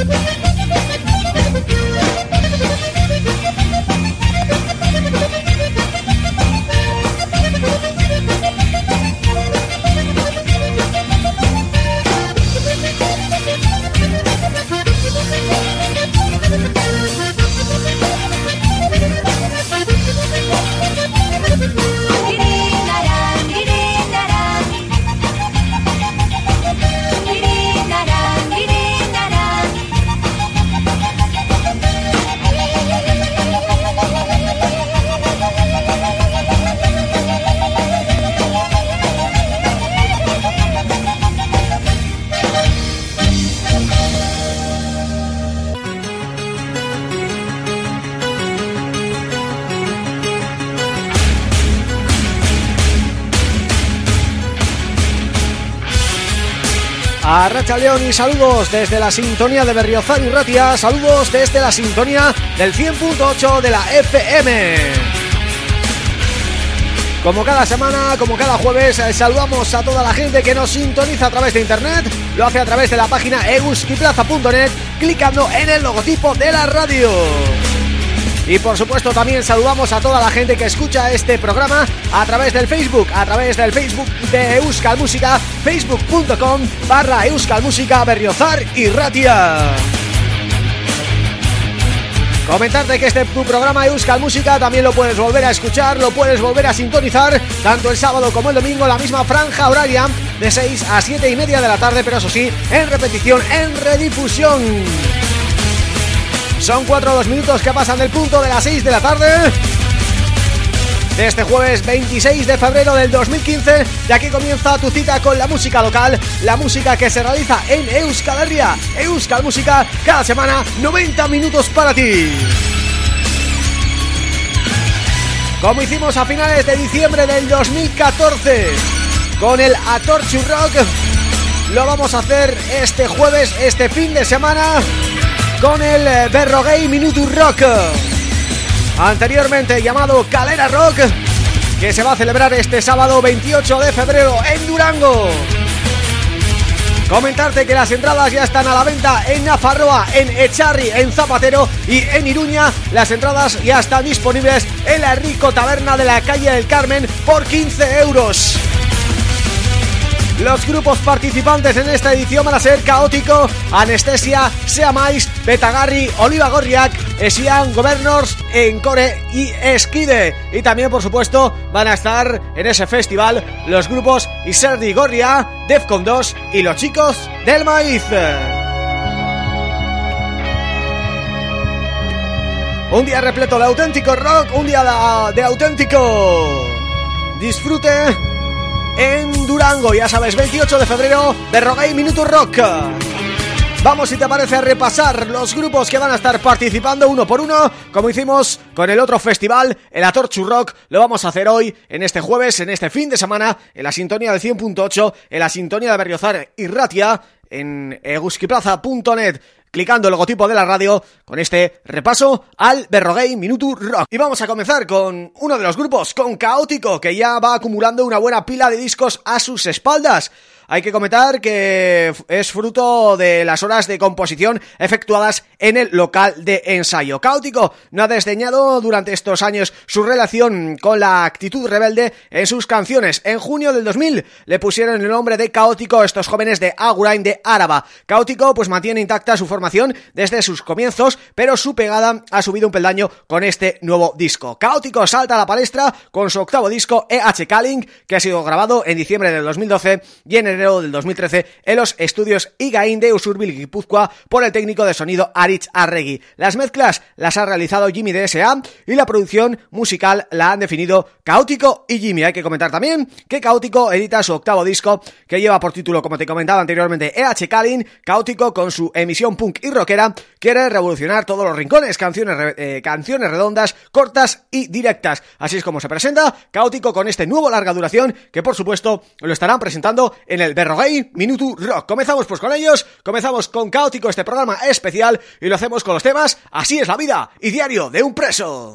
A Racha Y saludos desde la sintonía de Berriozar y Ratia, saludos desde la sintonía del 100.8 de la FM. Como cada semana, como cada jueves, eh, saludamos a toda la gente que nos sintoniza a través de internet, lo hace a través de la página euskiplaza.net, clicando en el logotipo de la radio. Y por supuesto también saludamos a toda la gente que escucha este programa a través del Facebook, a través del Facebook de Euskal Música, facebook.com barra Euskal Música Berriozar y Ratia. Comentarte que este tu programa Euskal Música también lo puedes volver a escuchar, lo puedes volver a sintonizar tanto el sábado como el domingo, la misma franja horaria de 6 a 7 y media de la tarde, pero eso sí, en repetición, en redifusión. Son cuatro los minutos que pasan del punto de las 6 de la tarde de este jueves 26 de febrero del 2015 y aquí comienza tu cita con la música local, la música que se realiza en Euskal Herria, Euskal Música, cada semana 90 minutos para ti. como hicimos a finales de diciembre del 2014 con el Atorchu Rock lo vamos a hacer este jueves, este fin de semana con el eh, Berro Gay Minuto Rock anteriormente llamado Calera Rock que se va a celebrar este sábado 28 de febrero en Durango Comentarte que las entradas ya están a la venta en Nafarroa, en Echarri, en Zapatero y en Iruña. Las entradas ya están disponibles en la Rico Taberna de la calle del Carmen por 15 euros. Los grupos participantes en esta edición van a ser Caótico, Anestesia, Seamais, Betagarri, Oliva Gorriak, Esian, Governors, Encore y Esquide. Y también, por supuesto, van a estar en ese festival los grupos Iserdi Gorria, Defcon 2 y los chicos del maíz. Un día repleto de auténtico rock, un día de, auténtico disfrute en Durango, ya sabes, 28 de febrero de Rock Minuto Rock. Vamos, si te parece, a repasar los grupos que van a estar participando uno por uno, como hicimos con el otro festival, el Atorchu Rock, lo vamos a hacer hoy, en este jueves, en este fin de semana, en la sintonía de 100.8, en la sintonía de Berriozar y Ratia, en eguskiplaza.net clicando el logotipo de la radio con este repaso al Berrogay Minutu Rock. Y vamos a comenzar con uno de los grupos, con Caótico, que ya va acumulando una buena pila de discos a sus espaldas. Hay que comentar que es fruto de las horas de composición efectuadas en el local de ensayo. Caótico no ha desdeñado durante estos años su relación con la actitud rebelde en sus canciones. En junio del 2000 le pusieron el nombre de Caótico estos jóvenes de Agurain de Áraba. Caótico pues mantiene intacta su formación desde sus comienzos, pero su pegada ha subido un peldaño con este nuevo disco. Caótico salta a la palestra con su octavo disco EH Calling, que ha sido grabado en diciembre del 2012 y en del 2013 en los estudios Igain de Usurbil Guipúzcoa por el técnico de sonido Arich Arregui. Las mezclas las ha realizado Jimmy DSA y la producción musical la han definido Caótico y Jimmy. Hay que comentar también que Caótico edita su octavo disco que lleva por título, como te comentaba anteriormente, EH Kalin. Caótico con su emisión punk y rockera quiere revolucionar todos los rincones, canciones, eh, canciones redondas, cortas y directas. Así es como se presenta Caótico con este nuevo larga duración que por supuesto lo estarán presentando en el el Berrogay Minutu Rock. Comenzamos pues con ellos, comenzamos con Caótico este programa especial y lo hacemos con los temas Así es la vida y Diario de un preso.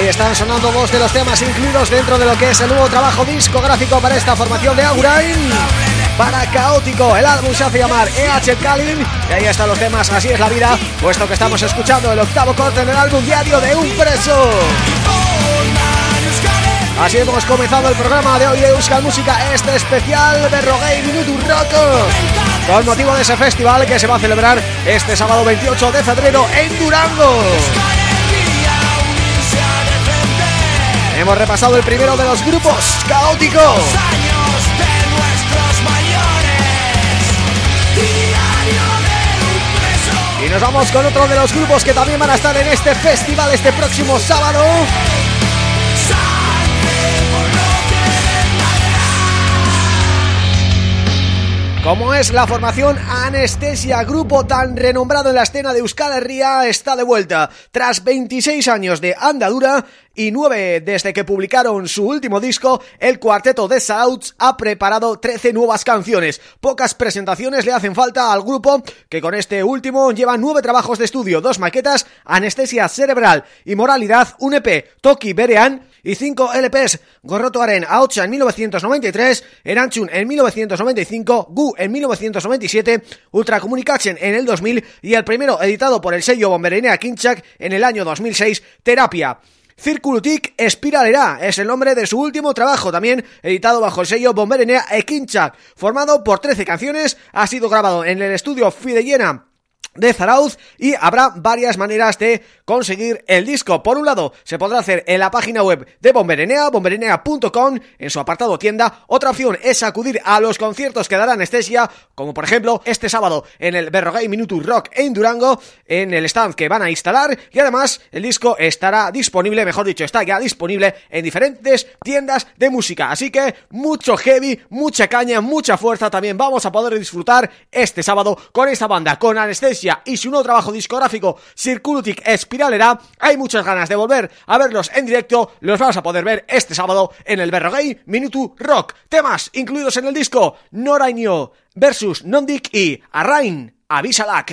Ahí están sonando dos de los temas incluidos dentro de lo que es el nuevo trabajo discográfico para esta formación de Agurain. Para Caótico, el álbum se hace llamar EH Kalin. Y ahí están los temas Así es la vida, puesto que estamos escuchando el octavo corte del álbum Diario de un preso. Así hemos comenzado el programa de hoy de Euskal Música, este especial de Roguey Minuto Rock con motivo de ese festival que se va a celebrar este sábado 28 de febrero en Durango. Hemos repasado el primero de los grupos, Caótico. Y nos vamos con otro de los grupos que también van a estar en este festival este próximo sábado. Como es la formación Anestesia, grupo tan renombrado en la escena de Euskal Herria, está de vuelta. Tras 26 años de andadura y 9 desde que publicaron su último disco, el cuarteto de Souths ha preparado 13 nuevas canciones. Pocas presentaciones le hacen falta al grupo, que con este último lleva 9 trabajos de estudio, dos maquetas, Anestesia Cerebral y Moralidad, un EP, Toki Berean, y 5 LPs, Gorrotoaren Aocha en 1993, Eranchun en 1995, Gu en 1997, Ultra Communication en el 2000 y el primero editado por el sello Bomberenea Kinchak en el año 2006, Terapia. Circulutic Espiralera es el nombre de su último trabajo, también editado bajo el sello Bomberenea Ekinchak, formado por 13 canciones, ha sido grabado en el estudio Fideyena de Zarauz y habrá varias maneras de conseguir el disco. Por un lado, se podrá hacer en la página web de Bomberenea, bomberenea.com, en su apartado tienda. Otra opción es acudir a los conciertos que dará Anestesia, como por ejemplo este sábado en el Berrogay Minutu Rock en Durango, en el stand que van a instalar y además el disco estará disponible, mejor dicho, está ya disponible en diferentes tiendas de música. Así que mucho heavy, mucha caña, mucha fuerza también vamos a poder disfrutar este sábado con esta banda, con Anestesia y su nuevo trabajo discográfico Circulutic Espiralera, hay muchas ganas de volver a verlos en directo, los vamos a poder ver este sábado en el Berrogay Minutu Rock. Temas incluidos en el disco Norainio versus Nondik y Arrain Avisalak.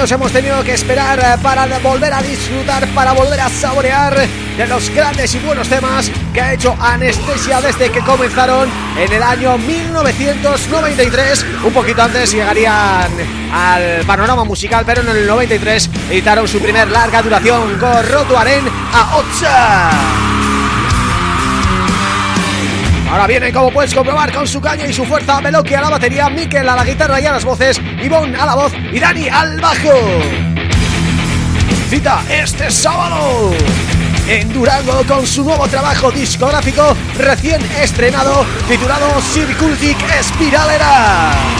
Años hemos tenido que esperar eh, para volver a disfrutar, para volver a saborear de los grandes y buenos temas que ha hecho Anestesia desde que comenzaron en el año 1993. Un poquito antes llegarían al panorama musical, pero en el 93 editaron su primer larga duración con Rotuaren a Otsa. Ahora viene, como puedes comprobar, con su caña y su fuerza Beloki a la batería, Mikel a la guitarra y a las voces, Ivonne a la voz y Dani al bajo. Cita este sábado en Durango con su nuevo trabajo discográfico recién estrenado titulado Circultic Spiralera.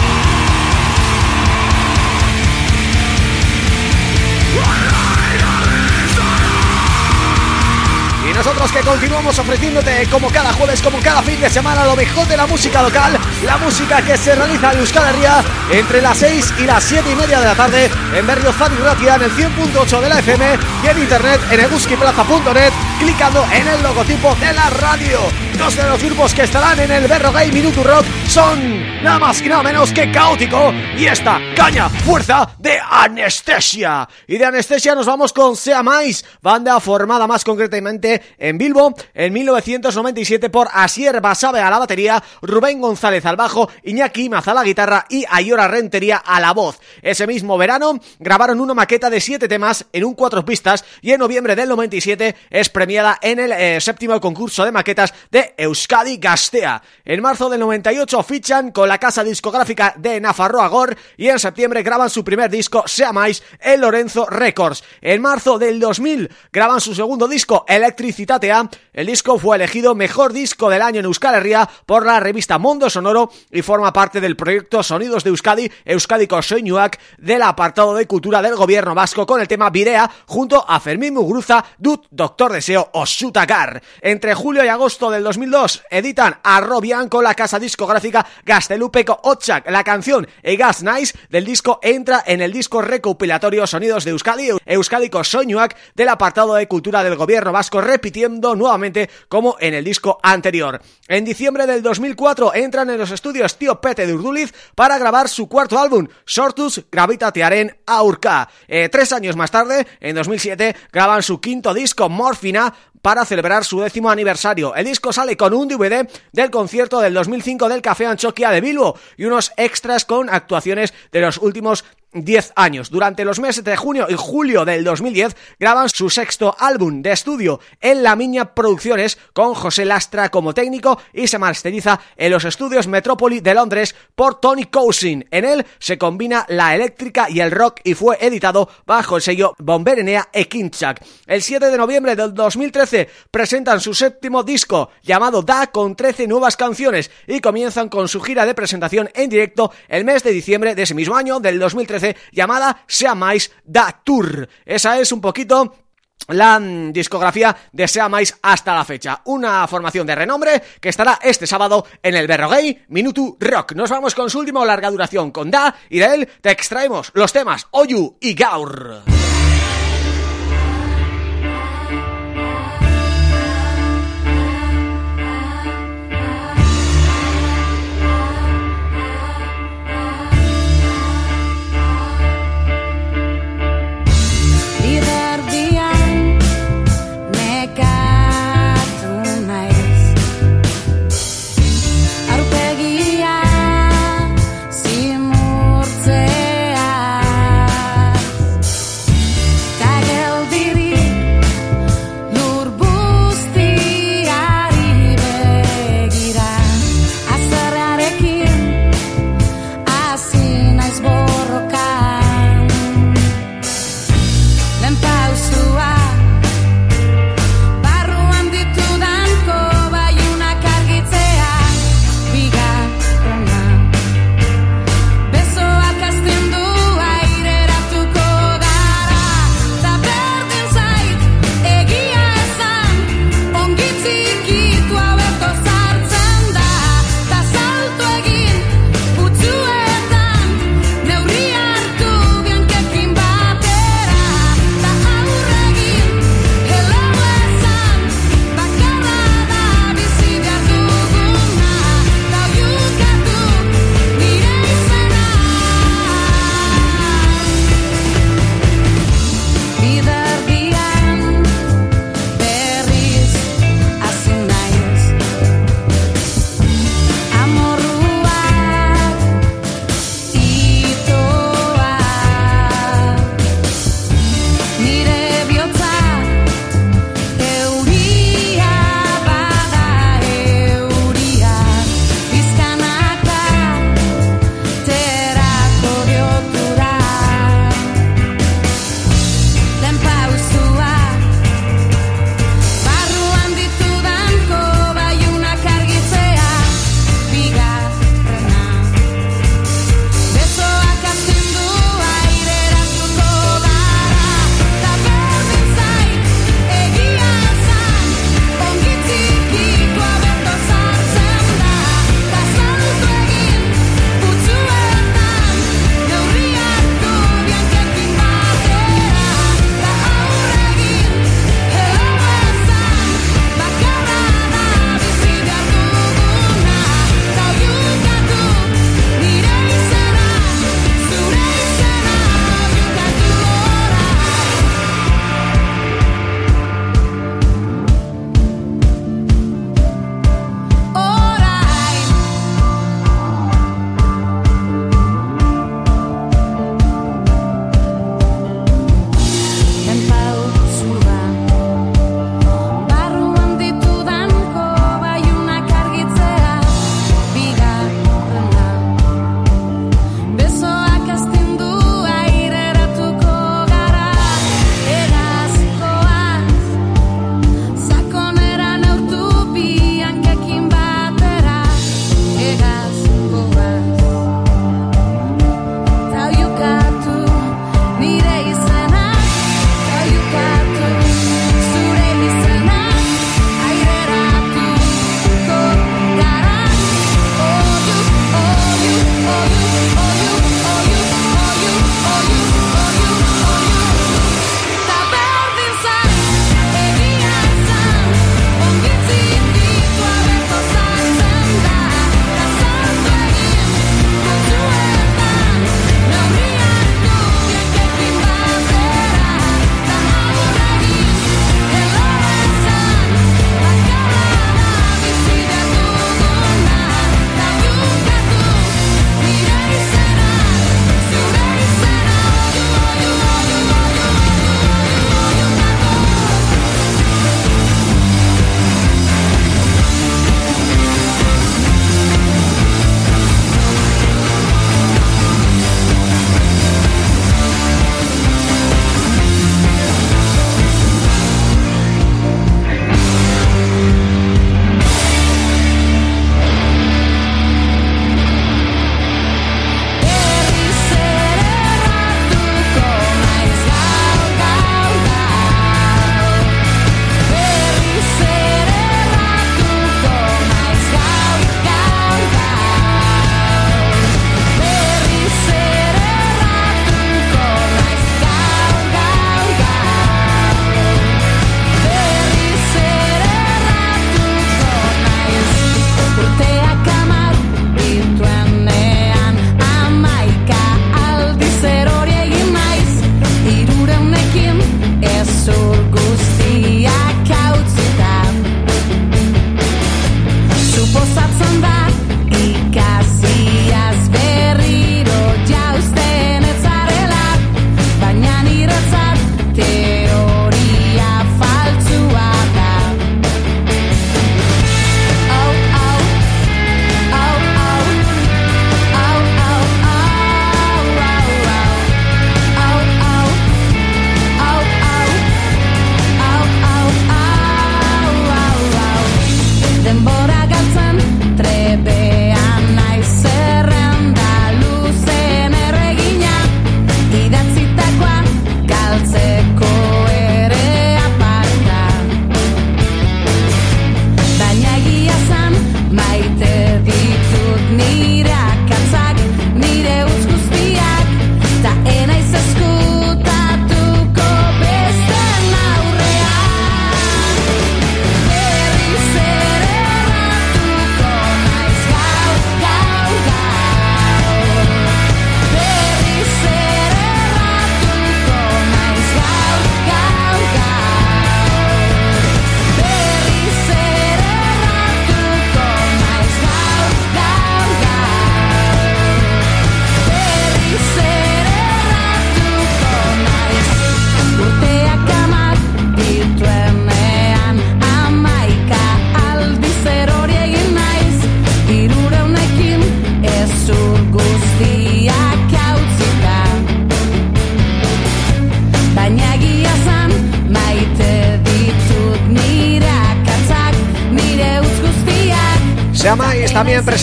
Nosotros que continuamos ofreciéndote como cada jueves, como cada fin de semana lo mejor de la música local, la música que se realiza en Euskal entre las 6 y las 7 y media de la tarde en Berriozar y Ratia en el 100.8 de la FM y en internet en eguskiplaza.net clicando en el logotipo de la radio. Dos de los grupos que estarán en el Berro Gay Minuto Rock son nada más y nada menos que Caótico y esta caña fuerza de Anestesia. Y de Anestesia nos vamos con Sea Mais, banda formada más concretamente en Bilbo en 1997 por Asier Basabe a la batería, Rubén González al bajo, Iñaki Maza a la guitarra y Ayora Rentería a la voz. Ese mismo verano grabaron una maqueta de siete temas en un cuatro pistas y en noviembre del 97 es premiada en el eh, séptimo concurso de maquetas de Euskadi Gastea. En marzo del 98 fichan con la casa discográfica de Nafarroa Gor y en septiembre graban su primer disco Sea Mais en Lorenzo Records. En marzo del 2000 graban su segundo disco Electric el disco fue elegido mejor disco del año en Euskal Herria por la revista Mundo Sonoro y forma parte del proyecto Sonidos de Euskadi, Euskadiko Soinuak, del apartado de cultura del gobierno vasco con el tema Videa junto a Fermín Mugruza, Dut, Doctor Deseo o Sutacar. Entre julio y agosto del 2002 editan a Robian con la casa discográfica Gastelupeco Otchak. La canción Egas Nice del disco entra en el disco recopilatorio Sonidos de Euskadi, Euskadiko Soinuak del apartado de cultura del gobierno vasco repitiendo nuevamente como en el disco anterior. En diciembre del 2004 entran en los estudios Tío Pete de Urduliz para grabar su cuarto álbum, Sortus Gravitatearen Aurka. Eh, tres años más tarde, en 2007, graban su quinto disco, Morfina, para celebrar su décimo aniversario. El disco sale con un DVD del concierto del 2005 del Café Anchoquia de Bilbo y unos extras con actuaciones de los últimos 10 años. Durante los meses de junio y julio del 2010 graban su sexto álbum de estudio en La Miña Producciones con José Lastra como técnico y se masteriza en los estudios Metrópoli de Londres por Tony Cousin. En él se combina la eléctrica y el rock y fue editado bajo el sello Bomberenea e Kinchak. El 7 de noviembre del 2013 presentan su séptimo disco llamado Da con 13 nuevas canciones y comienzan con su gira de presentación en directo el mes de diciembre de ese mismo año del 2013 llamada Sea Mais Da Tour. Esa es un poquito la mm, discografía de Sea Mais hasta la fecha. Una formación de renombre que estará este sábado en el Berrogay Minutu Rock. Nos vamos con su último larga duración con Da y de él te extraemos los temas Oyu y Gaur.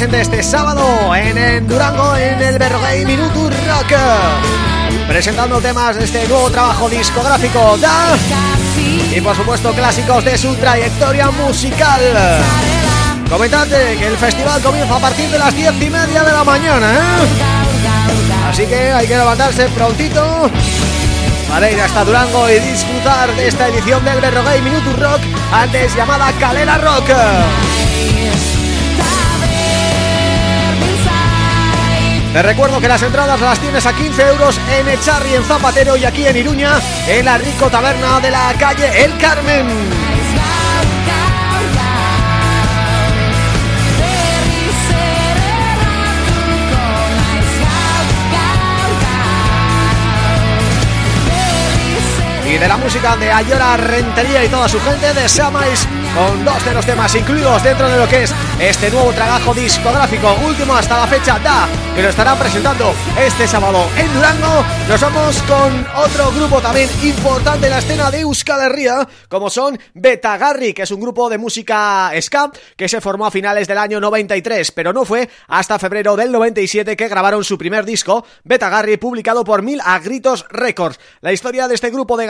Este sábado en, Durango en el Berrogay Minuto Rock. Presentando temas de este nuevo trabajo discográfico Da y por supuesto clásicos de su trayectoria musical. Comentarte que el festival comienza a partir de las diez y media de la mañana ¿eh? así que hay que levantarse prontito para ir hasta Durango y disfrutar de esta edición del Berrogay Minuto Rock antes llamada Calera Rock Te recuerdo que las entradas las tienes a 15 euros en Echarri, en Zapatero y aquí en Iruña, en la Rico Taberna de la calle El Carmen. y de la música de Ayora Rentería y toda su gente de Samais con dos de los temas incluidos dentro de lo que es este nuevo trabajo discográfico último hasta la fecha da que lo estarán presentando este sábado en Durango nos vamos con otro grupo también importante en la escena de Euskal Herria como son Betagarri que es un grupo de música ska que se formó a finales del año 93 pero no fue hasta febrero del 97 que grabaron su primer disco Betagarri publicado por Mil Agritos Records la historia de este grupo de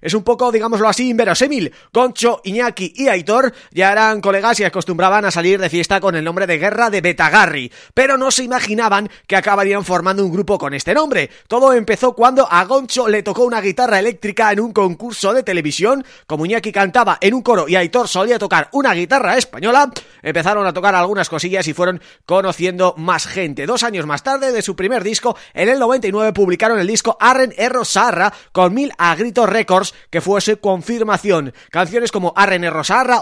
es un poco, digámoslo así, inverosímil. Concho, Iñaki y Aitor ya eran colegas y acostumbraban a salir de fiesta con el nombre de Guerra de Betagarri, pero no se imaginaban que acabarían formando un grupo con este nombre. Todo empezó cuando a Goncho le tocó una guitarra eléctrica en un concurso de televisión, como Iñaki cantaba en un coro y Aitor solía tocar una guitarra española, empezaron a tocar algunas cosillas y fueron conociendo más gente. Dos años más tarde de su primer disco, en el 99 publicaron el disco Arren Erro Sarra con mil agritos Records que fuese confirmación. Canciones como Arrene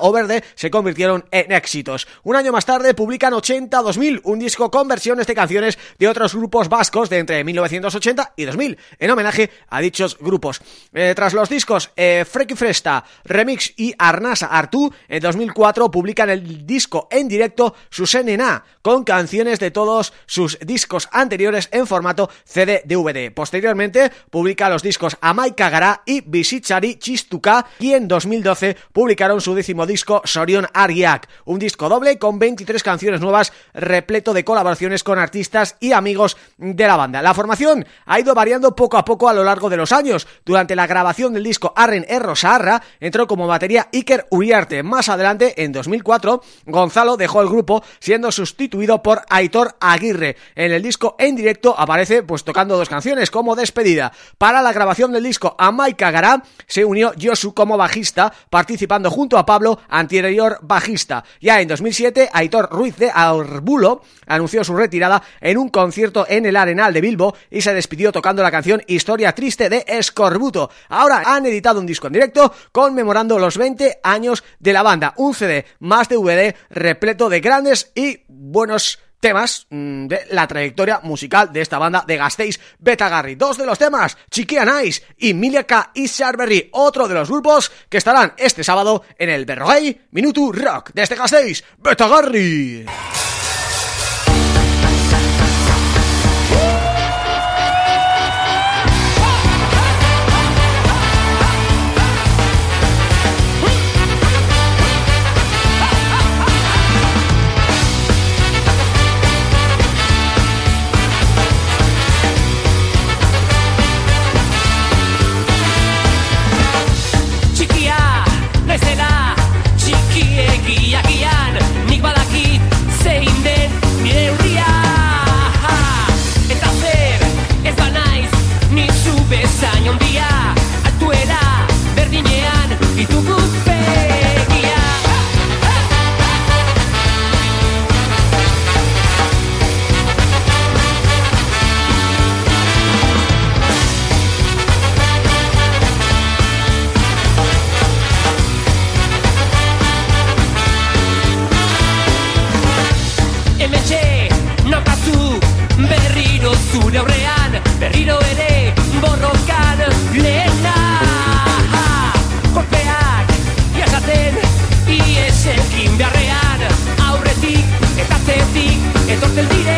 O Verde se convirtieron en éxitos. Un año más tarde publican 80-2000, un disco con versiones de canciones de otros grupos vascos de entre 1980 y 2000, en homenaje a dichos grupos. Eh, tras los discos eh, Freki Fresta, Remix y Arnasa Artú, en 2004 publican el disco en directo Susenena, con canciones de todos sus discos anteriores en formato CD-DVD. Posteriormente publica los discos Amai Cagará y Visichari Chistuka y en 2012 publicaron su disco Sorion Ariak, un disco doble con 23 canciones nuevas repleto de colaboraciones con artistas y amigos de la banda. La formación ha ido variando poco a poco a lo largo de los años. Durante la grabación del disco Arren Erro Saharra entró como batería Iker Uriarte. Más adelante, en 2004, Gonzalo dejó el grupo siendo sustituido por Aitor Aguirre. En el disco en directo aparece pues tocando dos canciones como despedida. Para la grabación del disco Amai Cagará se unió Josu como bajista, participando junto a Pablo Anterior bajista. Ya en 2007, Aitor Ruiz de Arbulo anunció su retirada en un concierto en el Arenal de Bilbo y se despidió tocando la canción Historia Triste de Escorbuto. Ahora han editado un disco en directo conmemorando los 20 años de la banda. Un CD más DVD repleto de grandes y buenos temas mm, de la trayectoria musical de esta banda de Gasteiz Betagarri. Dos de los temas, Chiquia Nice y Miliaka y Sarberry, otro de los grupos que estarán este sábado en el Berrogay Minutu Rock desde Gasteiz Betagarri. entonces diré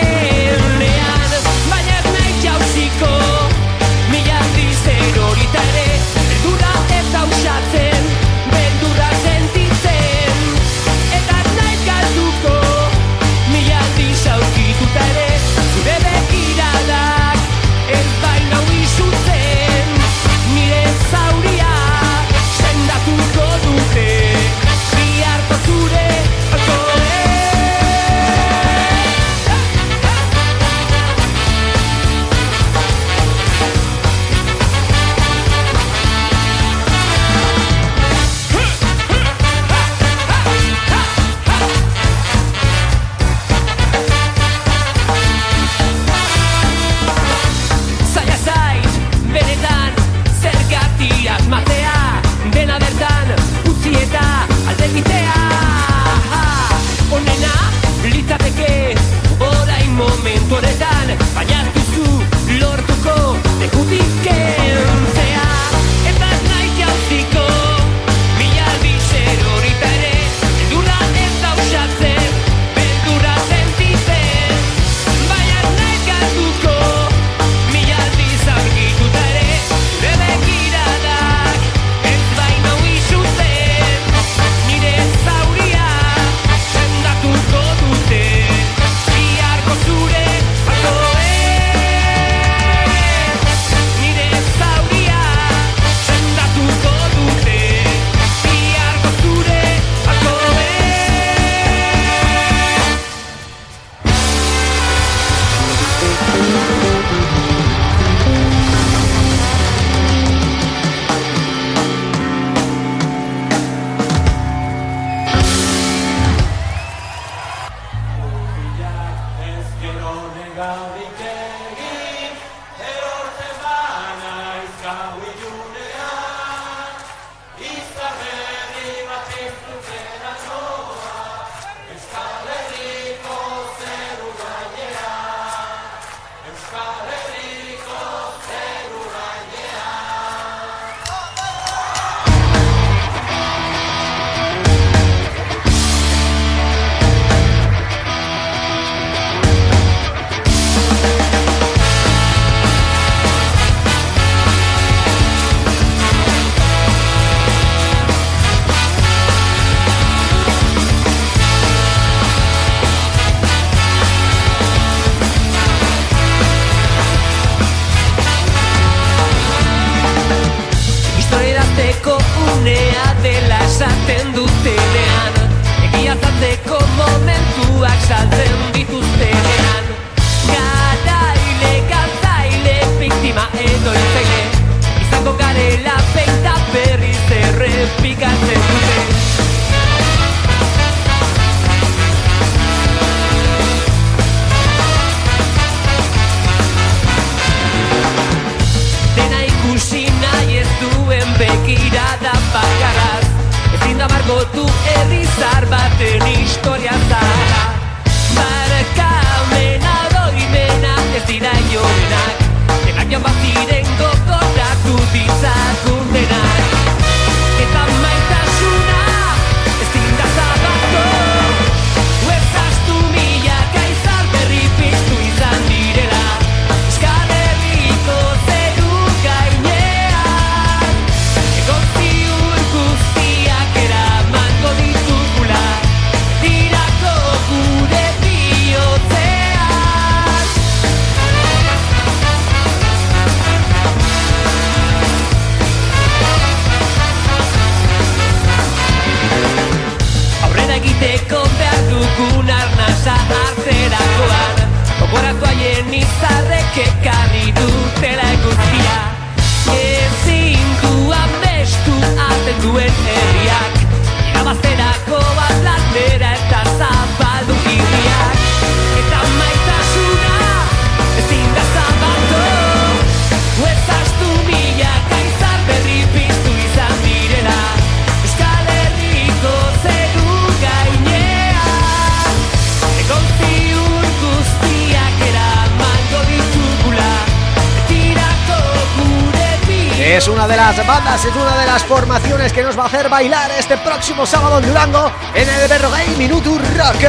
de las bandas, es una de las formaciones que nos va a hacer bailar este próximo sábado en Durango en el Berrogay Minuto Rock.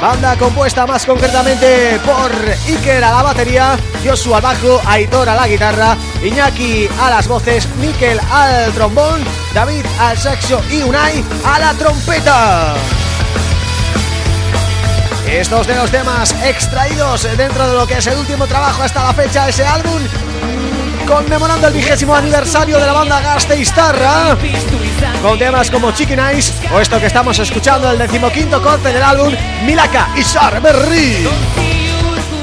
Banda compuesta más concretamente por Iker a la batería, Joshua al bajo, Aitor a la guitarra, Iñaki a las voces, Mikel al trombón, David al saxo y Unai a la trompeta. Estos de los temas extraídos dentro de lo que es el último trabajo hasta la fecha, ese álbum conmemorando el vigésimo aniversario de la banda Gasteiztarra con temas como Chicken Eyes o esto que estamos escuchando, el decimoquinto corte del álbum Milaka y Berry.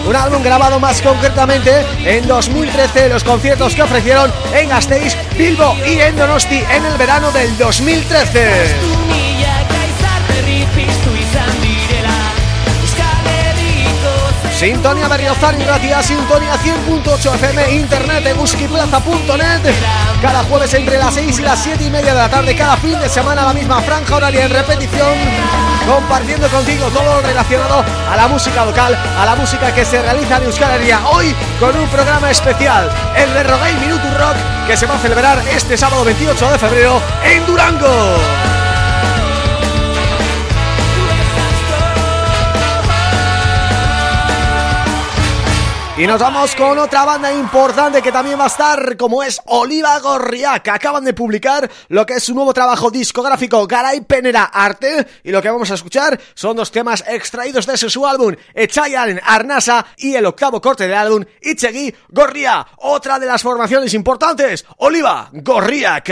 Un álbum grabado más concretamente en 2013 en los conciertos que ofrecieron en Gasteiz, Bilbo y en Donosti en el verano del 2013. Sintonia Berriozar y Ratia, Sintonia 100.8 FM, Internet, eguskiplaza.net Cada jueves entre las 6 y las 7 y media de la tarde Cada fin de semana la misma franja horaria en repetición Compartiendo contigo todo lo relacionado a la música local A la música que se realiza en Euskal Herria. Hoy con un programa especial El de Roguey Minuto Rock Que se va a celebrar este sábado 28 de febrero en Durango Y nos vamos con otra banda importante que también va a estar, como es Oliva Gorriak. Acaban de publicar lo que es su nuevo trabajo discográfico, Garay Penera Arte. Y lo que vamos a escuchar son dos temas extraídos de su álbum, Echayaren Arnasa y el octavo corte del álbum, Ichegi Gorria. Otra de las formaciones importantes, Oliva Gorriak.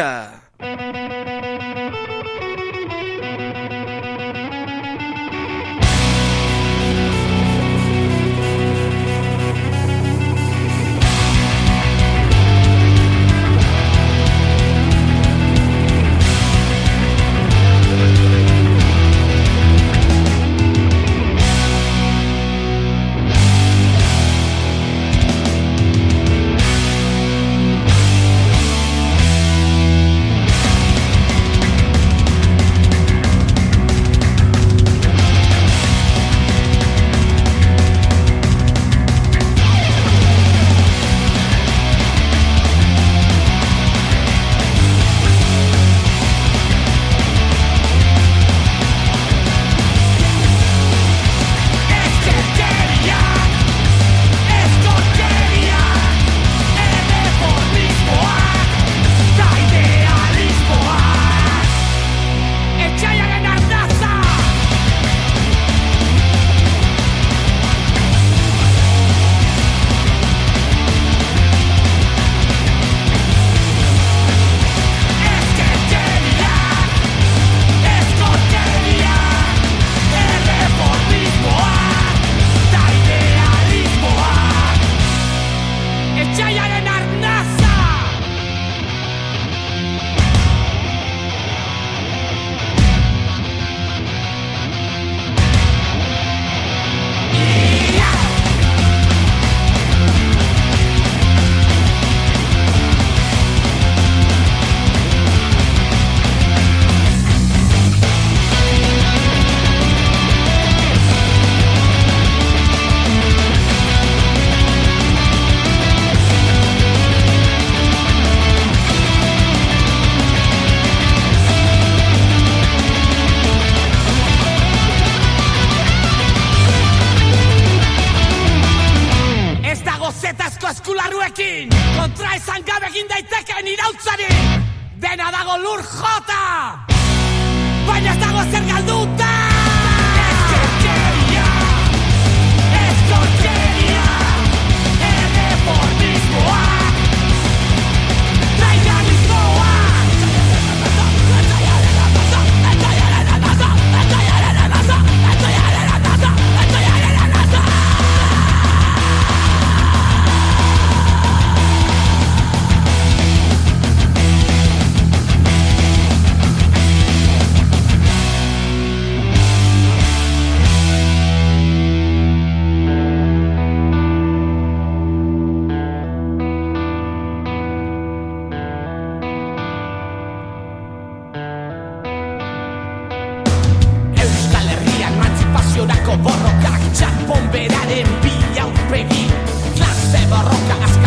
Klasiko borrokak txapon beraren bi aurpegi Klase borroka azkar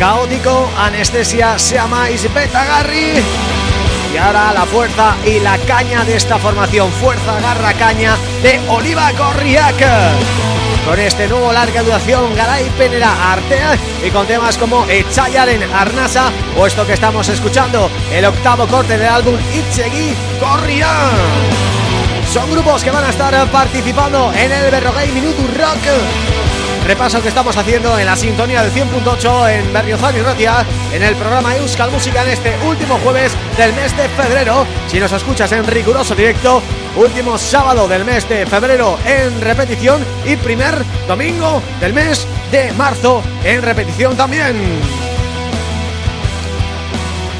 Caótico, Anestesia, Seamais, Betagarri y ahora la fuerza y la caña de esta formación, fuerza, garra, caña de Oliva Gorriak con este nuevo larga duración Garay Penera Artea y con temas como Echayaren Arnasa o esto que estamos escuchando, el octavo corte del álbum Itzegui Gorriak son grupos que van a estar participando en el Berrogay Minuto Rock Repaso que estamos haciendo en la sintonía del 100.8 en Berriozán y Ratia En el programa Euskal Música en este último jueves del mes de febrero. Si nos escuchas en riguroso directo Último sábado del mes de febrero en repetición Y primer domingo del mes de marzo en repetición también.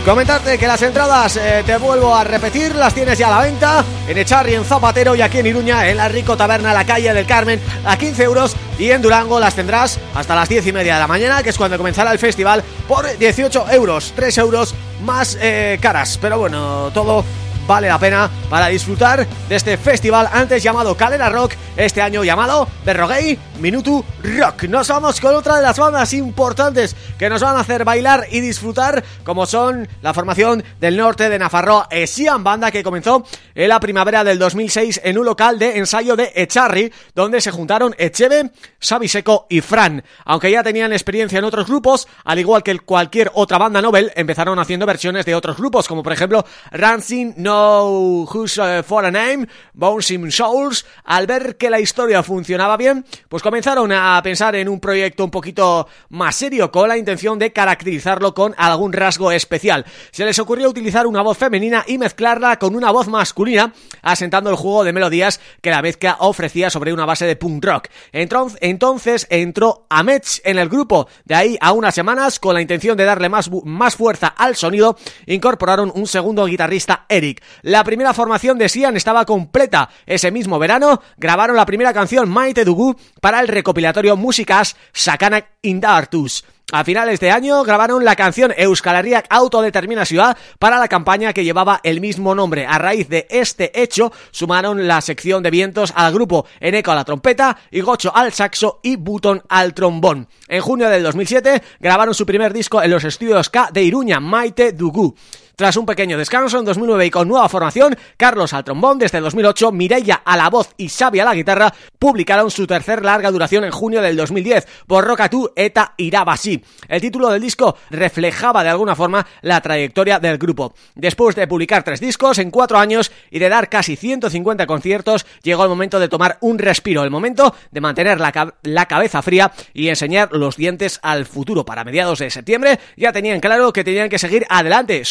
Comentarte que las entradas, eh, te vuelvo a repetir, las tienes ya a la venta en Echarri, en Zapatero y aquí en Iruña, en la Rico Taberna, la calle del Carmen, a 15 euros y en Durango las tendrás hasta las 10 y media de la mañana, que es cuando comenzará el festival, por 18 euros, 3 euros más eh, caras, pero bueno, todo vale la pena para disfrutar de este festival antes llamado Calera Rock, este año llamado Berrogay Minutu Rock. Nos vamos con otra de las bandas importantes que nos van a hacer bailar y disfrutar, como son la formación del norte de Nafarroa, Esian Banda, que comenzó en la primavera del 2006 en un local de ensayo de Echarri, donde se juntaron Echeve, Sabiseco y Fran. Aunque ya tenían experiencia en otros grupos, al igual que cualquier otra banda novel, empezaron haciendo versiones de otros grupos, como por ejemplo Rancing No Uh, for a Name, Bouncing Souls, al ver que la historia funcionaba bien, pues comenzaron a pensar en un proyecto un poquito más serio, con la intención de caracterizarlo con algún rasgo especial. Se les ocurrió utilizar una voz femenina y mezclarla con una voz masculina, asentando el juego de melodías que la mezcla ofrecía sobre una base de punk rock. Entonces entró Amets en el grupo, de ahí a unas semanas, con la intención de darle más, más fuerza al sonido, incorporaron un segundo guitarrista, Eric. La primera formación de Sian estaba completa. Ese mismo verano grabaron la primera canción Maite Dugu para el recopilatorio Músicas Sakanak Indartus. A finales de año grabaron la canción Euskal Herriak Autodeterminación para la campaña que llevaba el mismo nombre. A raíz de este hecho, sumaron la sección de vientos al grupo Eneco a la trompeta, y Gocho al saxo y Button al trombón. En junio del 2007 grabaron su primer disco en los estudios K de Iruña, Maite Dugu. Tras un pequeño descanso en 2009 y con nueva formación, Carlos al trombón desde 2008, Mireia a la voz y Xavi a la guitarra publicaron su tercer larga duración en junio del 2010, Borrocatú Eta Irabasi. El título del disco reflejaba de alguna forma la trayectoria del grupo. Después de publicar tres discos en cuatro años y de dar casi 150 conciertos, llegó el momento de tomar un respiro, el momento de mantener la, la cabeza fría y enseñar los dientes al futuro. Para mediados de septiembre ya tenían claro que tenían que seguir adelante.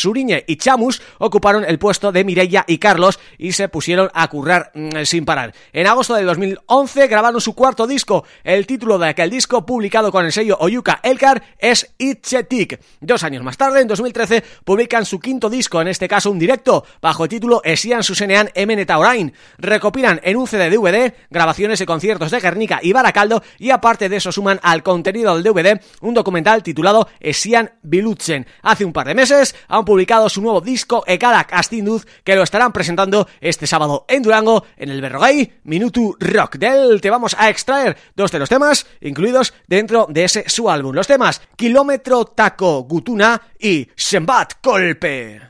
Y Chamus ocuparon el puesto de Mireia y Carlos y se pusieron a currar mm, sin parar. En agosto del 2011 grabaron su cuarto disco. El título de aquel disco, publicado con el sello Oyuka Elkar, es Itchetik. Dos años más tarde, en 2013, publican su quinto disco, en este caso un directo, bajo el título Esian Susenean Emenetaurain. Recopilan en un CD DVD grabaciones de conciertos de Guernica y Baracaldo y aparte de eso suman al contenido del DVD un documental titulado Esian Bilutzen. Hace un par de meses han publicado su nuevo disco Ekalak Astinduz que lo estarán presentando este sábado en Durango en el Berrogay Minutu Rock. Del te vamos a extraer dos de los temas incluidos dentro de ese su álbum. Los temas Kilómetro Taco Gutuna y Sembat Kolpe.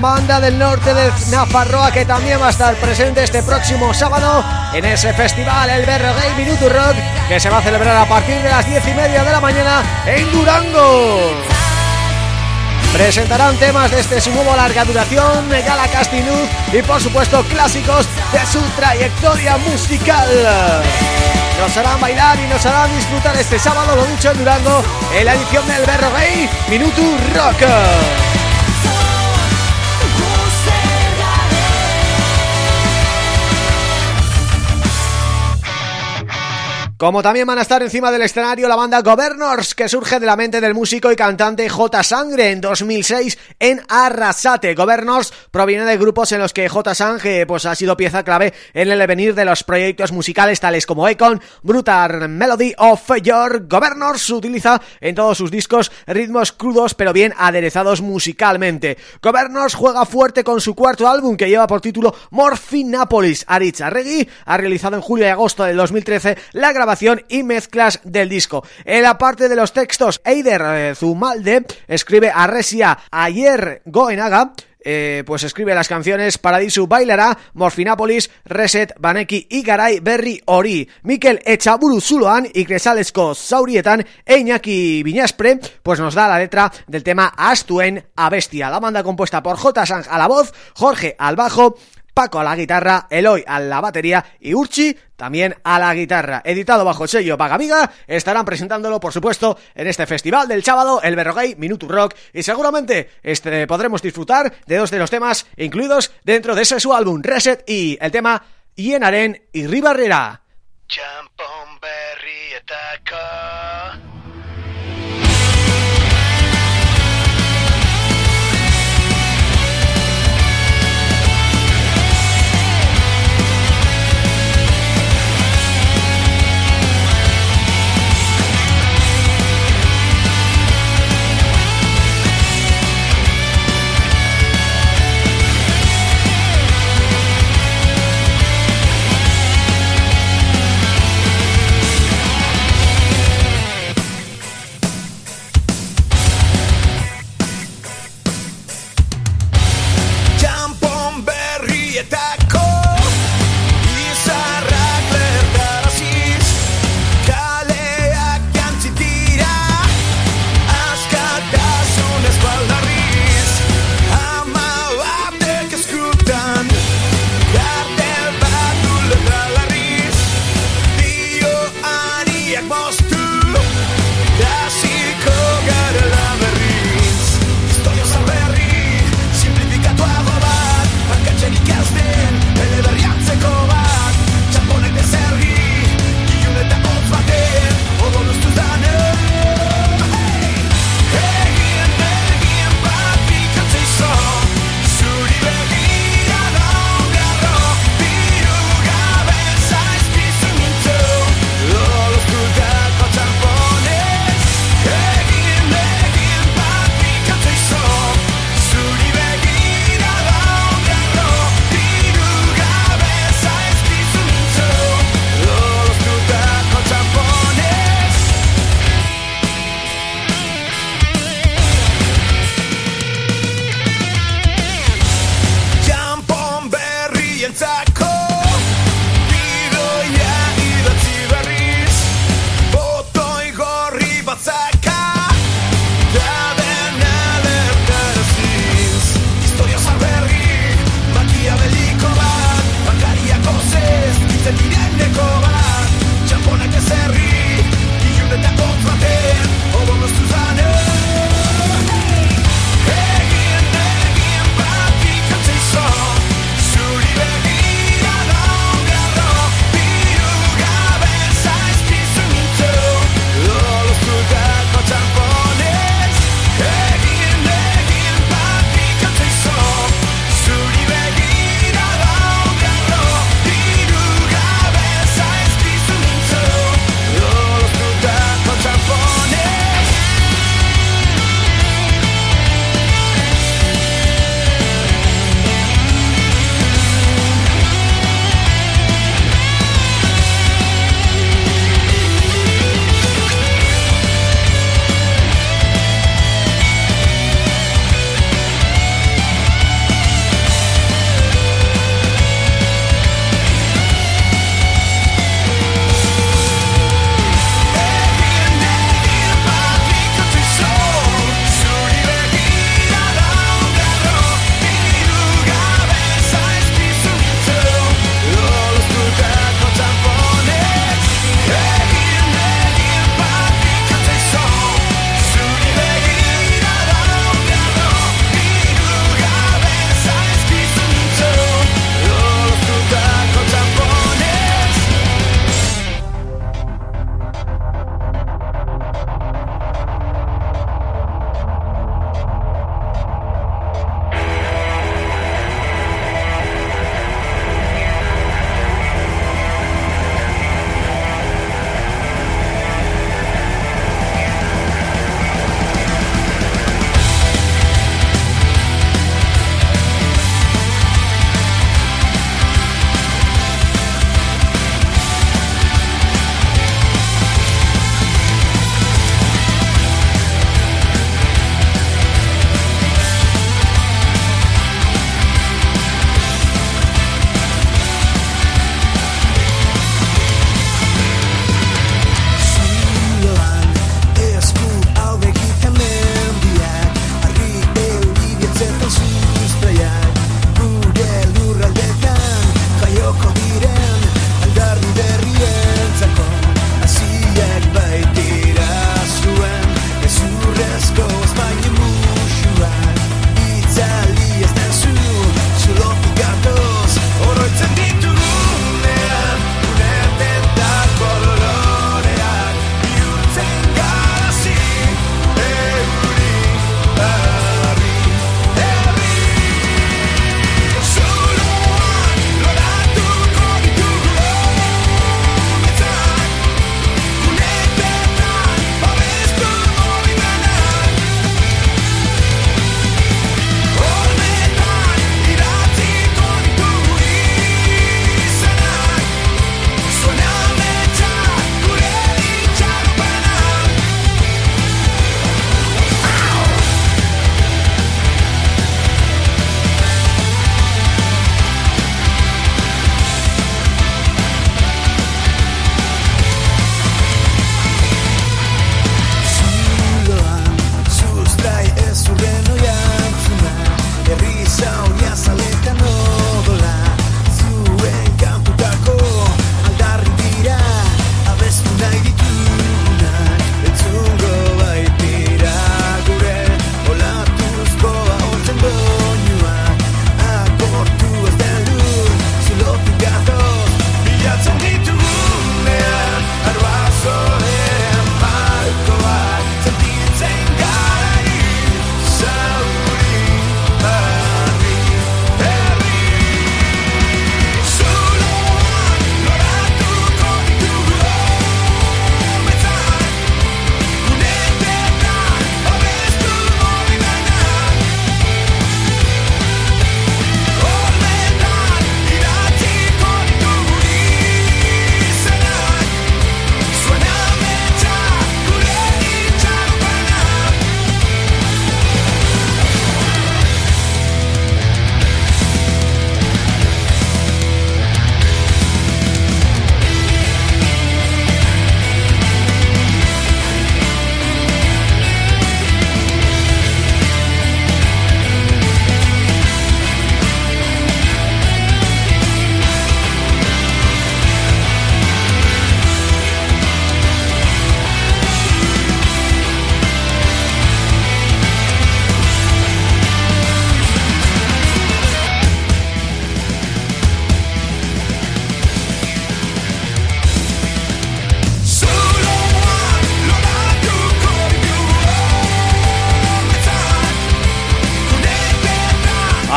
Banda del Norte de Nafarroa que también va a estar presente este próximo sábado en ese festival, el Berro Gay Minuto Rock que se va a celebrar a partir de las diez y media de la mañana en Durango. Presentarán temas de este su nuevo larga duración, Gala Castinuz y por supuesto clásicos de su trayectoria musical. Nos harán bailar y nos harán disfrutar este sábado, lo dicho en Durango, en la edición del Berro Gay Minuto Rock. Como también van a estar encima del escenario la banda Governors, que surge de la mente del músico y cantante J. Sangre en 2006 en Arrasate. Governors proviene de grupos en los que J. Sangre pues, ha sido pieza clave en el devenir de los proyectos musicales tales como Econ, Brutal Melody o Your. Governors utiliza en todos sus discos ritmos crudos pero bien aderezados musicalmente. Governors juega fuerte con su cuarto álbum que lleva por título Morphinapolis. Aritz Arregui ha realizado en julio y agosto del 2013 la grabación y mezclas del disco. En la parte de los textos, Eider eh, Zumalde escribe a Resia Ayer Goenaga eh, pues escribe las canciones Paradisu Bailará, Morfinápolis, Reset, Baneki y Garay Berri Ori, Mikel Echaburu Zuloan y Cresalesko Saurietan e Iñaki Viñaspre, pues nos da la letra del tema Astuen a Bestia. La banda compuesta por J. Sang a la voz, Jorge al bajo, Paco a la guitarra, Eloy a la batería y Urchi también a la guitarra. Editado bajo el sello Pagamiga, estarán presentándolo, por supuesto, en este festival del sábado, el Berrogay Minuto Rock, y seguramente este podremos disfrutar de dos de los temas incluidos dentro de ese su álbum Reset y el tema Ienaren y Ribarrera.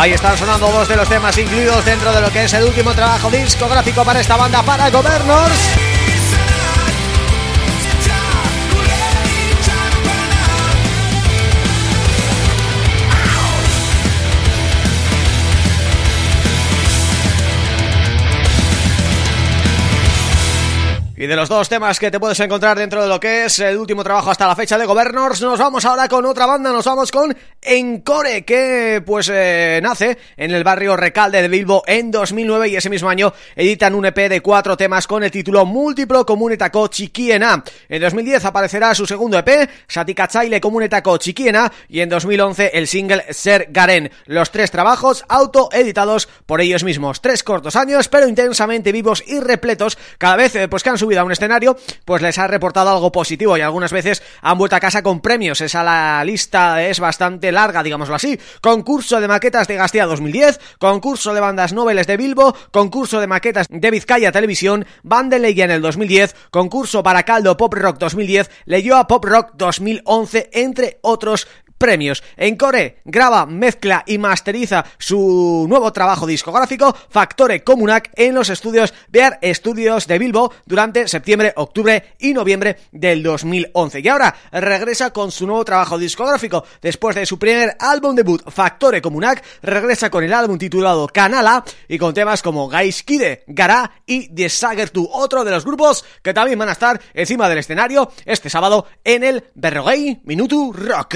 Ahí están sonando dos de los temas incluidos dentro de lo que es el último trabajo discográfico para esta banda, para Governors Y de los dos temas que te puedes encontrar dentro de lo que es el último trabajo hasta la fecha de Governors, nos vamos ahora con otra banda, nos vamos con Encore, que pues eh, nace en el barrio Recalde de Bilbo en 2009 y ese mismo año editan un EP de cuatro temas con el título Múltiplo Comunetako Chiquiena. En 2010 aparecerá su segundo EP, Satikatzaile Comunetako Chiquiena, y en 2011 el single Ser Garen. Los tres trabajos autoeditados por ellos mismos. Tres cortos años, pero intensamente vivos y repletos, cada vez eh, pues que han subido a un escenario, pues les ha reportado algo positivo y algunas veces han vuelto a casa con premios. Esa la lista es bastante larga, digámoslo así. Concurso de maquetas de Gastía 2010, concurso de bandas noveles de Bilbo, concurso de maquetas de Vizcaya Televisión, Bandelegia en el 2010, concurso para Caldo Pop Rock 2010, leyó a Pop Rock 2011, entre otros premios. En Core graba, mezcla y masteriza su nuevo trabajo discográfico Factore Comunac en los estudios Bear Studios de Bilbo durante septiembre, octubre y noviembre del 2011. Y ahora regresa con su nuevo trabajo discográfico. Después de su primer álbum debut Factore Comunac, regresa con el álbum titulado Canala y con temas como Gaiskide, Gara y The Sager 2, otro de los grupos que también van a estar encima del escenario este sábado en el Berrogay Minutu Rock.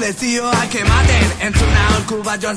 Pasa duzu lezioak ematen Entzuna holku bat joan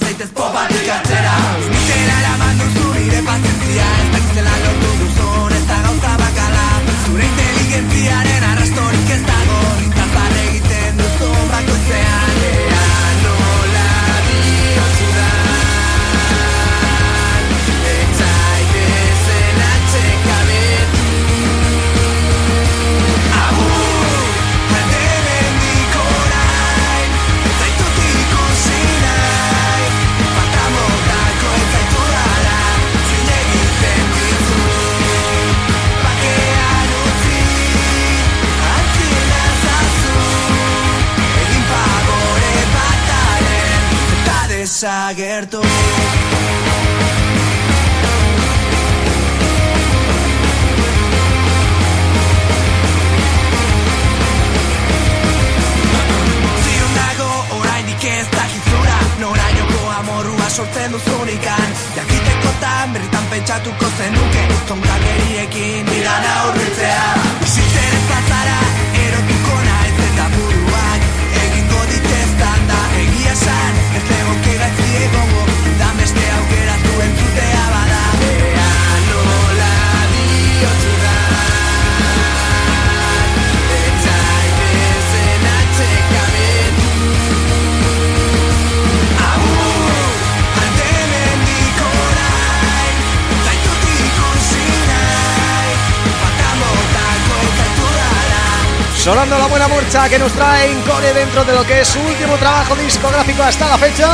Sonando la buena murcha que nos trae Encore dentro de lo que es su último trabajo discográfico hasta la fecha.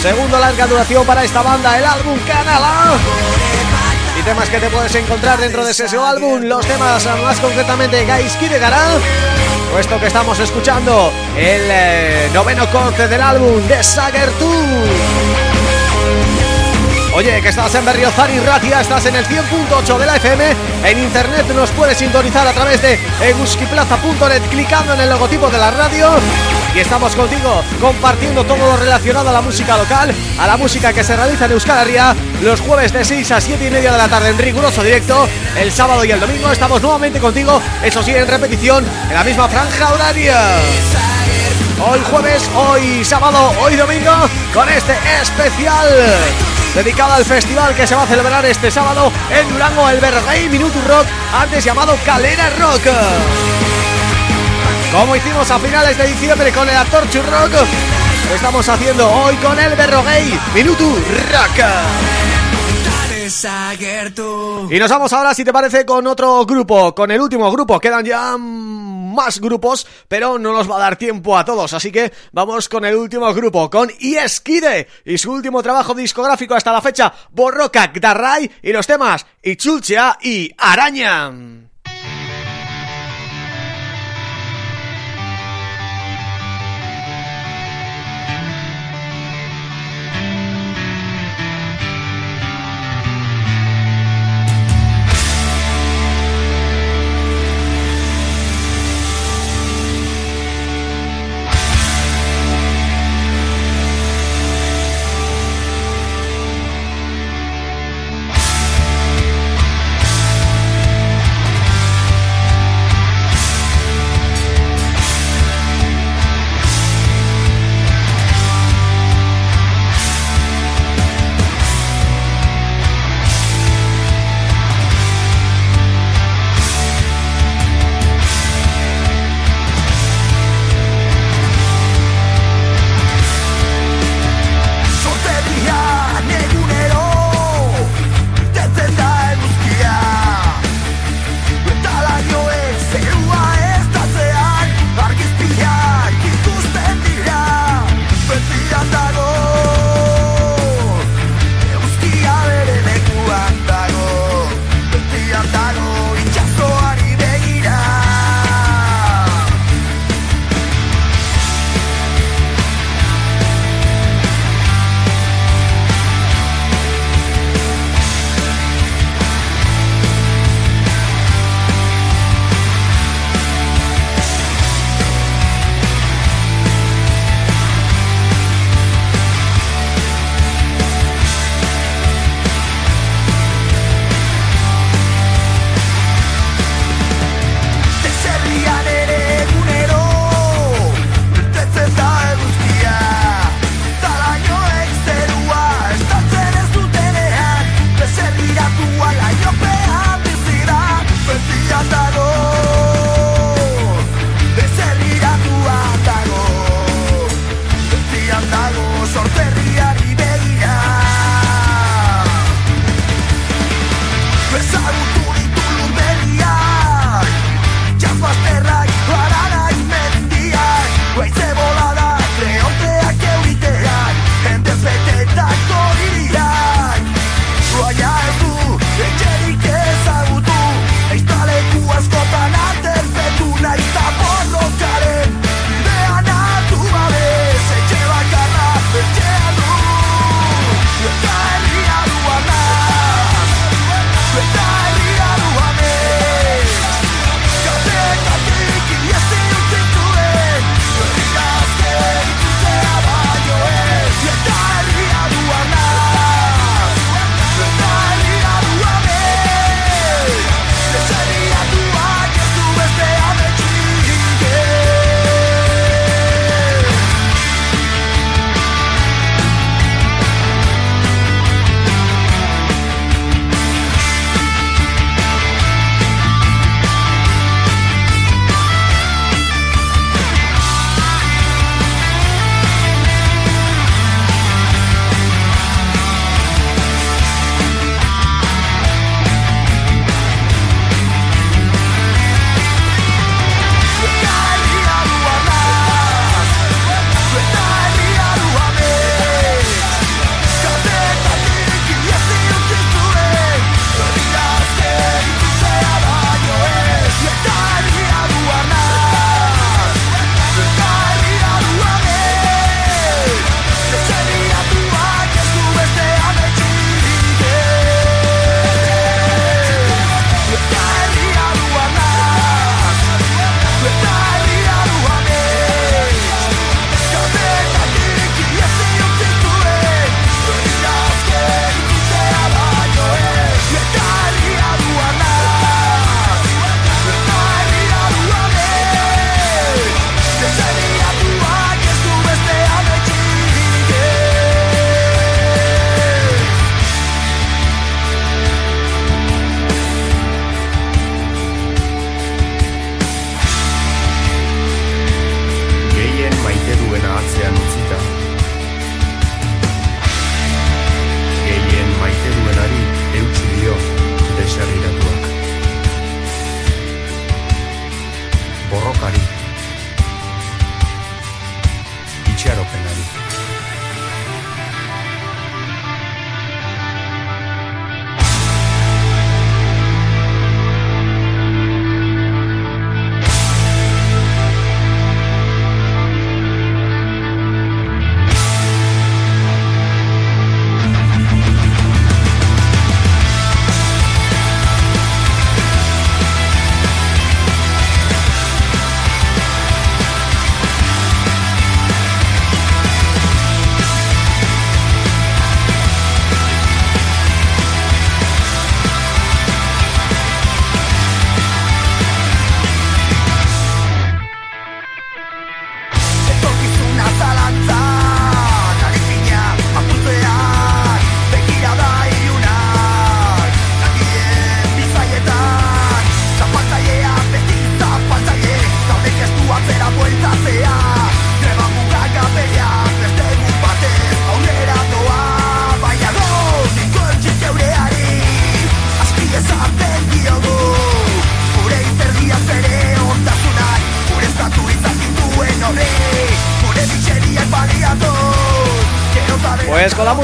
Segundo larga duración para esta banda, el álbum Canala Y temas que te puedes encontrar dentro de ese álbum Los temas más concretamente Gaiski de Gara Puesto que estamos escuchando el eh, noveno corte del álbum de Sager 2 Oye, que estás en Berriozar y Ratia, estás en el 100.8 de la FM En internet nos puedes sintonizar a través de eguskiplaza.net Clicando en el logotipo de la radio. Y estamos contigo compartiendo todo lo relacionado a la música local A la música que se realiza en Euskal Herria Los jueves de 6 a 7 y media de la tarde en riguroso directo. El sábado y el domingo estamos nuevamente contigo Eso sí, en repetición, en la misma franja horaria. Hoy jueves, hoy sábado, hoy domingo Con este especial dedicado al festival que se va a celebrar este sábado en Durango, el Bergay Minuto Rock, antes llamado Calera Rock. Como hicimos a finales de diciembre con el Atorchu Rock, lo estamos haciendo hoy con el Berrogay Minuto Rock. Y nos vamos ahora, si te parece, con otro grupo, con el último grupo. Quedan ya más grupos, pero no nos va a dar tiempo a todos. Así que vamos con el último grupo, con Ieskide y su último trabajo discográfico hasta la fecha, Borroka Gdarray y los temas Ichulchea y Araña.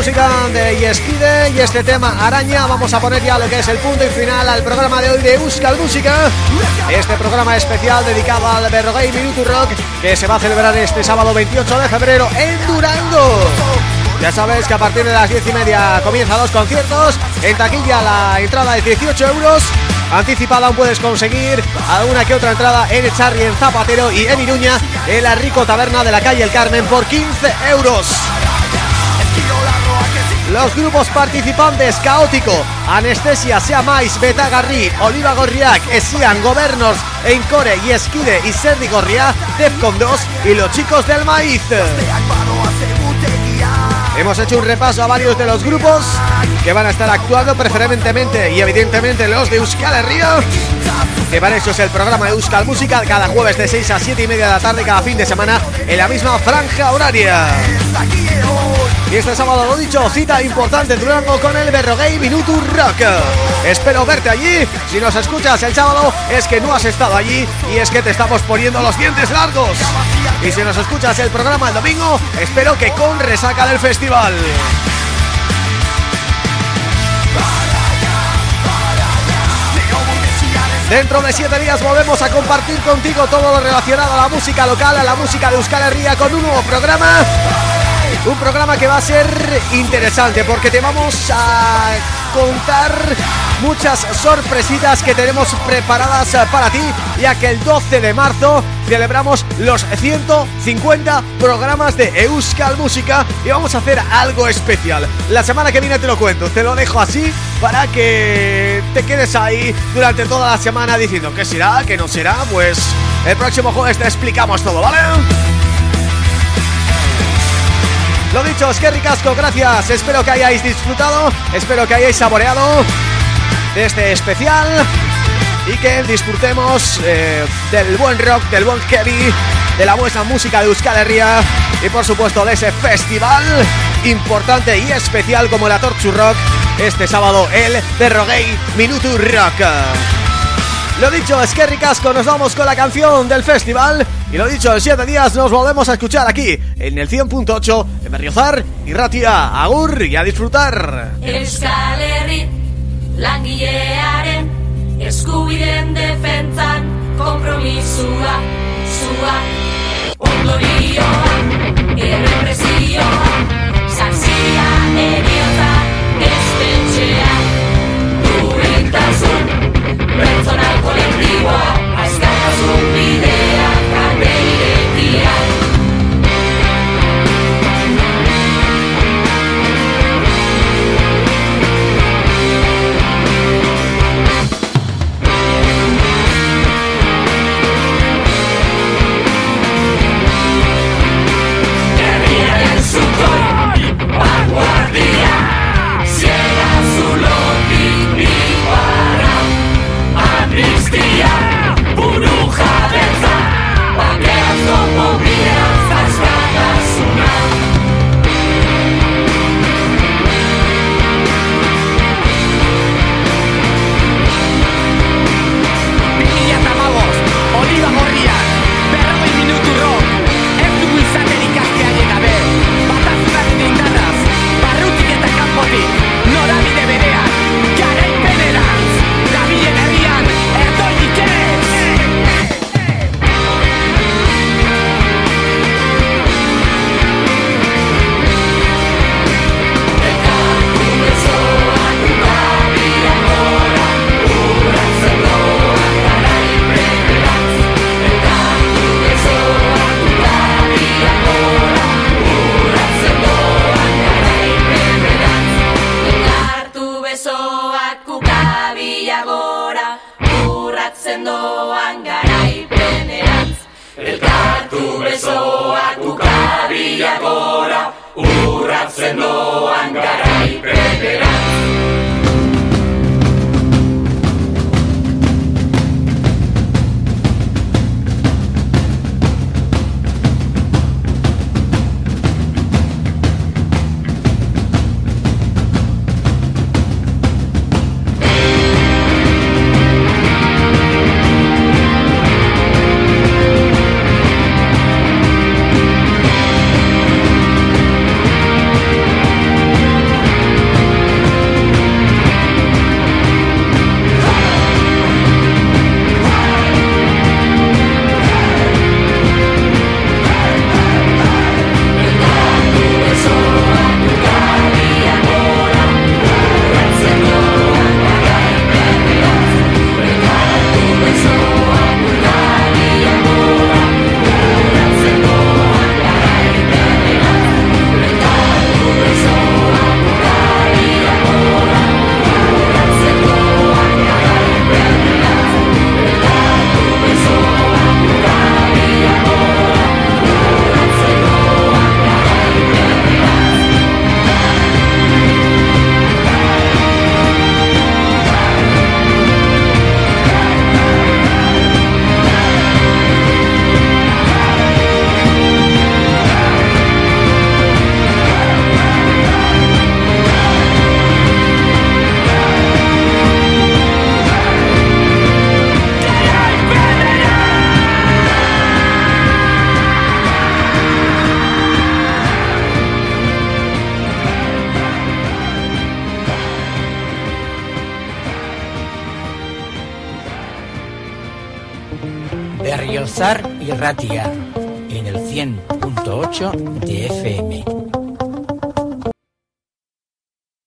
Música de Yeskide y este tema Araña vamos a poner ya lo que es el punto y final al programa de hoy de Euskal Música. Este programa especial dedicado al Berrogay Minuto Rock que se va a celebrar este sábado 28 de febrero en Durango. Ya sabes que a partir de las 10 y media comienzan los conciertos. En taquilla la entrada es 18 euros. Anticipada aún puedes conseguir alguna que otra entrada en Echarri, en Zapatero y en Iruña En la Rico Taberna de la calle El Carmen por 15 euros los grupos participantes Caótico, Anestesia, Seamais, Beta Garri, Oliva Gorriak, Esian, Governors, Encore y Esquide y Serdi Gorria, Defcon 2 y los chicos del maíz. Hemos hecho un repaso a varios de los grupos que van a estar actuando preferentemente y evidentemente los de Euskal Herria que para eso es el programa de Euskal Música cada jueves de 6 a 7 y media de la tarde cada fin de semana en la misma franja horaria. Y este sábado, lo dicho, cita importante Durango con el Berrogay Minuto Rock. Espero verte allí. Si nos escuchas el sábado, es que no has estado allí y es que te estamos poniendo los dientes largos. Y si nos escuchas el programa el domingo, espero que con resaca del festival. Dentro de siete días volvemos a compartir contigo todo lo relacionado a la música local, a la música de Euskal Herria con un nuevo programa un programa que va a ser interesante porque te vamos a contar muchas sorpresitas que tenemos preparadas para ti ya que el 12 de marzo celebramos los 150 programas de Euskal Música y vamos a hacer algo especial. La semana que viene te lo cuento, te lo dejo así para que te quedes ahí durante toda la semana diciendo que será, que no será, pues el próximo jueves te explicamos todo, ¿vale? Lo dicho, es que ricasco, gracias. Espero que hayáis disfrutado Espero que hayáis saboreado De este especial Y que disfrutemos eh, Del buen rock, del buen heavy De la buena música de Euskal Herria Y por supuesto de ese festival Importante y especial Como la Torchu Rock Este sábado el Derroguey Minuto Rock lo dicho, es que ricasco, nos vamos con la canción del festival. Y lo dicho, en 7 días nos volvemos a escuchar aquí En el 100.8 en Berriozar y Ratia. Agur y a disfrutar. Euskal Herri, langilearen Eskubiden defentzan kompromisua Zua, ondorioa, errepresioa Zazia, eriota, espetxea. Duintasun Personal Azkatasun bidea Kate